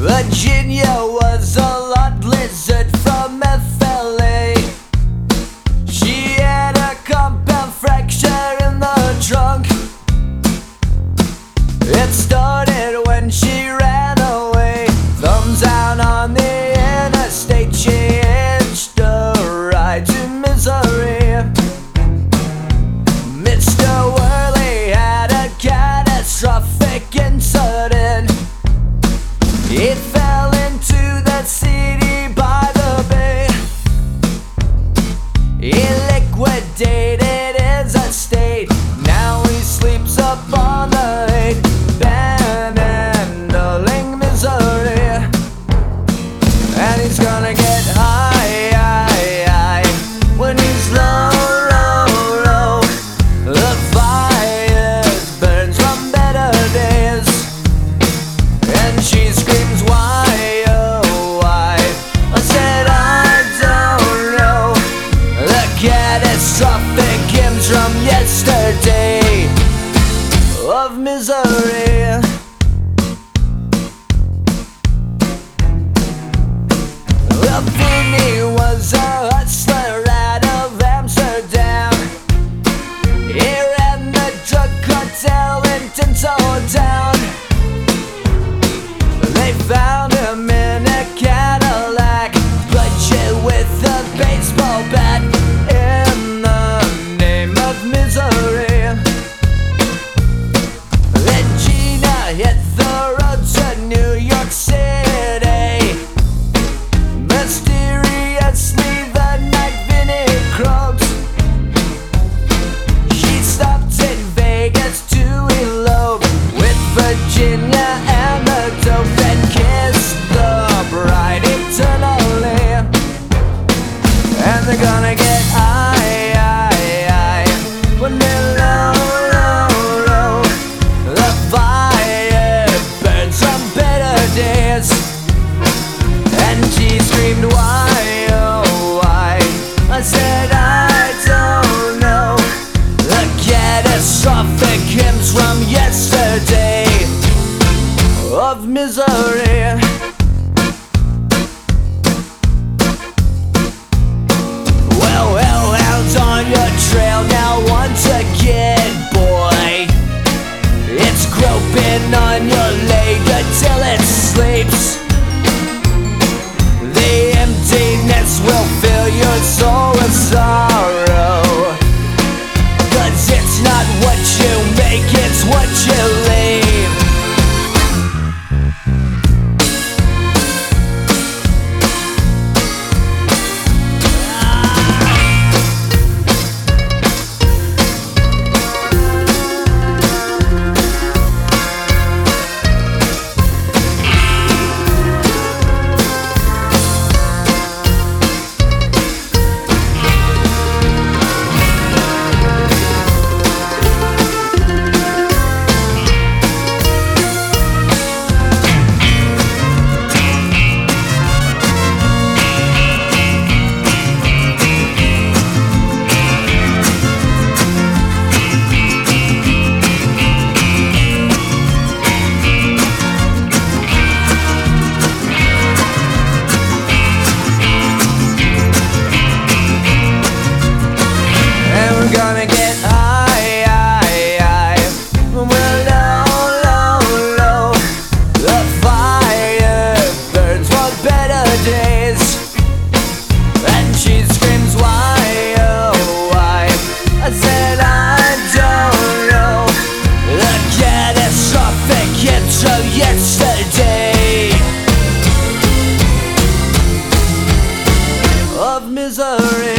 Virginia was a lot lizard from FLA. She had a compound fracture in the trunk. It started when she Bunny was a hustler out of Amsterdam. He ran the drug cartel in They found they're gonna get high. When they're the fire days. And she screamed, why? on your leg until it sleeps. The emptiness will fill your soul with sorrow. misery.